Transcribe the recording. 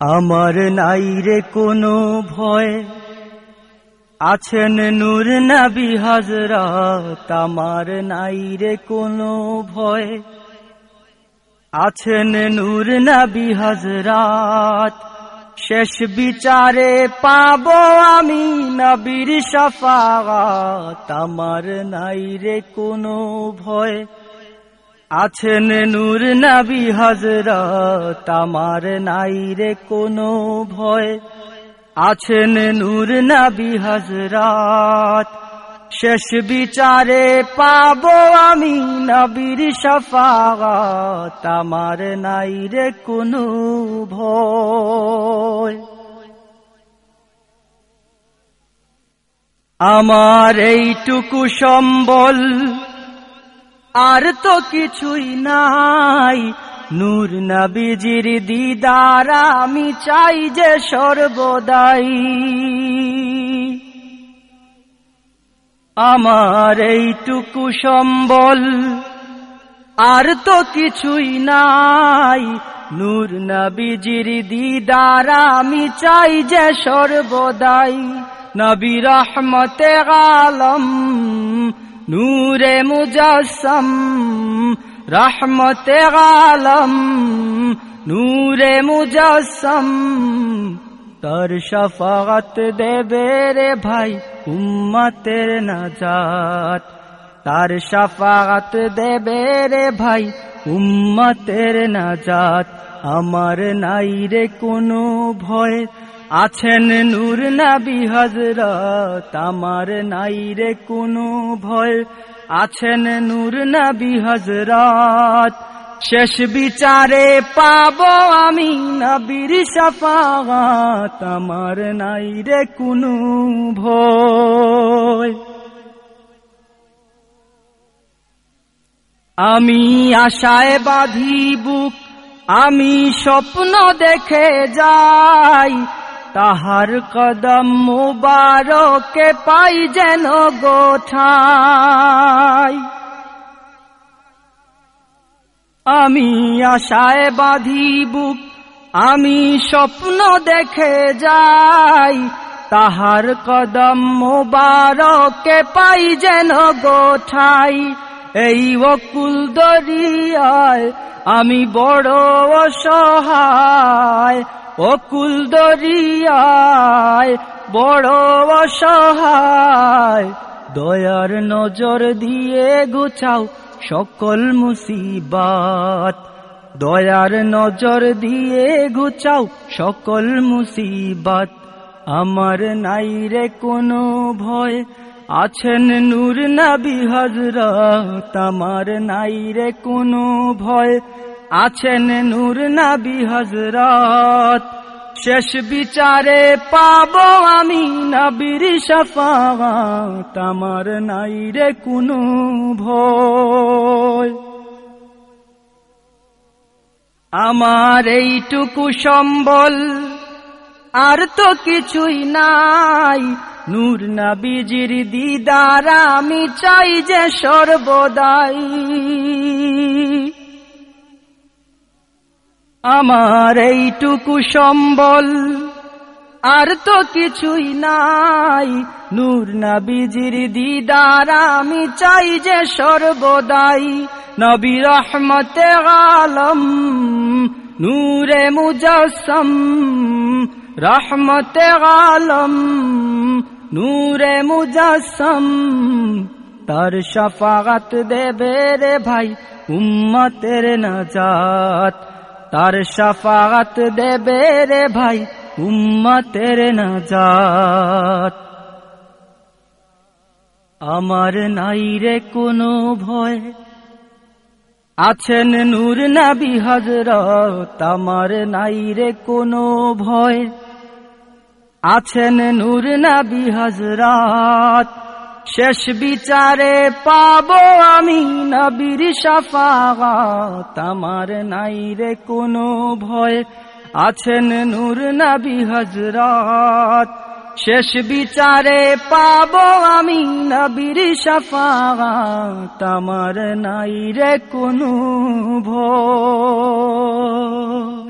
আমার নাই রে কোনো ভয়। আছেন নূর নবী হজরত আমার নাই রে কোনো ভয়। আছেন নূর নবী হজরত শেষ বিচারে পাব আমি নবীর শফাত আমার নাই রে কোনো ভয়। আছেন নূর নবী হজরত আমার নাই রে কোনো ভয়। আছেন নূর নবী হজরত শেষ বিচারে পাব আমি নবীর শফাত আমার নাই রে কোনো ভয়। আমার এইটুকু সম্বল আর তো কিছুই নাই। নূর নবীজির দিদার, আমি চাই যে সর্বদাই। আমার এইটুকু সম্বল আর তো কিছুই নাই। নূর নবীজির দিদার, আমি চাই যে সর্বদাই। নবী রহমতে আলম নূরে মুজাসম, রহমতে আলম নূরে মুজাসম, তার শফাত দেবে রে ভাই উম্মতের নাজাত। তার শফাত দেবে রে ভাই উম্মতের নাজাত। আমার নাই রে কোনো ভয় আছেন নূর নবী হজরত আমার নাই রে কোনো ভয়। আছেন নূর নবী হজরত শেষ বিচারে পাব আমি নবীর শফাত আমার নাই রে কোনো ভয়। আমি আশায় বাঁধি বুক, আমি স্বপ্ন দেখে যাই। তাহার কদম মুবারকে পাই যেন গোঠাই। আমি আশায় বাঁধি বুক আমি স্বপ্ন দেখে যাই। তাহার কদম মুবারকে পাই যেন গোঠাই। এই অকুল দরিয়ায় আমি বড় অসহায়। অকুল দরিয়ায়, বড় অসহায়, দয়ার নজর দিয়ে গুছাও সকল মুসিবাত। দয়ার নজর দিয়ে গুছাও সকল মুসিবাত। আমার নাই রে কোনো ভয়, আছেন নূর নবী হজরত আমার নাই রে কোনো ভয় আছেন নূর নবী হজরত শেষ বিচারে পাব আমি নবীর শফাত আমার নাই রে কোনো ভয়। আমার এইটুকু সম্বল আর তো কিছুই নাই। নূর নবীজির দিদার আমি চাই যে সর্বদাই। আমার এইটুকু সম্বল। আর তো কিছুই নাই। নূর নবীজির দিদার, আমি চাই যে সর্বদাই নবী রহমতে আলম, নূরে মুজাসম, রহমতে আলম, নূরে মুজাসম। তার শফাগত দেবে রে ভাই উম্মতের নাজাত। তার শফাগত দেবে রে ভাই, উম্মতের নাজাত। আমার নাই রে কোনো ভয়। আছেন নূর নবী হজরত আমার নাই রে কোনো ভয়। আছেন নূর নবী হজরত শেষ বিচারে পাব আমি নবীর শফাত আমার নাই রে কোনো ভয়, আছেন নূর নবী হজরত শেষ বিচারে পাব আমি নবীর শফাত আমার নাই রে কোনো ভয়।